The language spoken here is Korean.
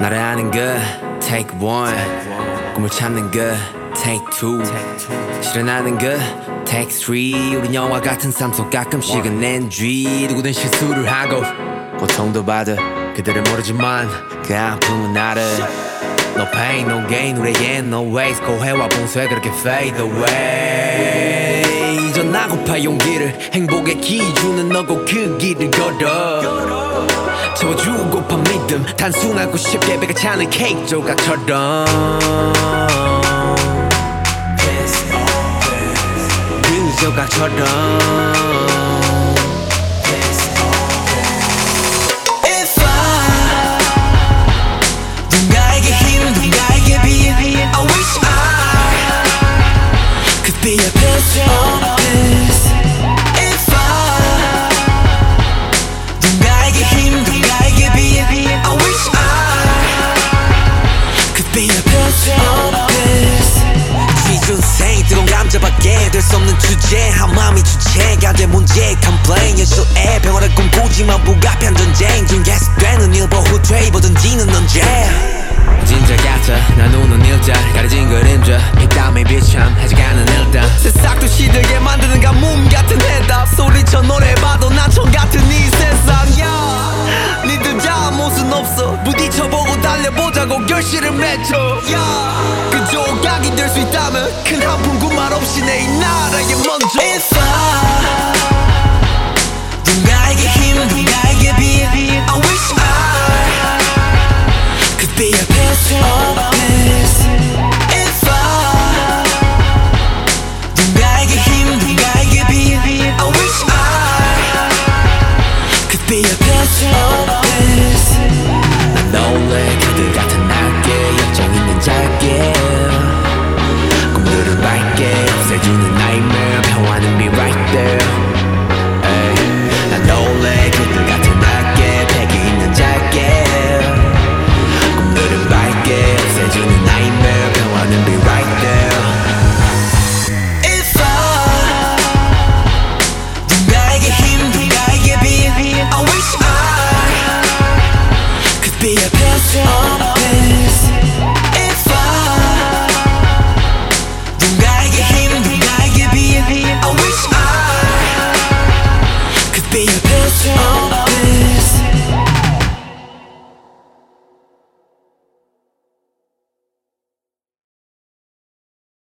그 take one. 꿈을 찾는 그 take two. 실현하는 그 take three. 우린 영화 같은 삶 속 가끔씩은 NG 누구든 실수를 하고 고통도 받아 그들은 모르지만 그 아픔은 알아 No pain, no gain. 우리에겐 no waste. 고해와 봉쇄 그렇게 fade away. 전하고파 용기를 행복의 기준은 너고 그 길을 걸어 채워주고파 믿음. 단순하고 쉽게 배가 차는 케이크 조각처럼. 그 조각처럼. If I 누군가 be a piece of this 취준생 뜨거운 감자밖에 될 수 없는 주제. 한 마음이 주체가 된 문제. Complain 예술의 평화를 꿈꾸지만 불가피한 전쟁 중. 계속되는 일보 후퇴 입어던지는 언제. 진짜 같아. 나누는 일자. 가려진 그림자 빗땀에 비참 해져가는 일단. 새싹도 시들게 만드는 가뭄 같은 해답. 소리쳐 노래 달려보자고 결실을 맺어 야. 그 조각이 될 수 있다면 큰한푼말 없이 내 이 나라에 먼저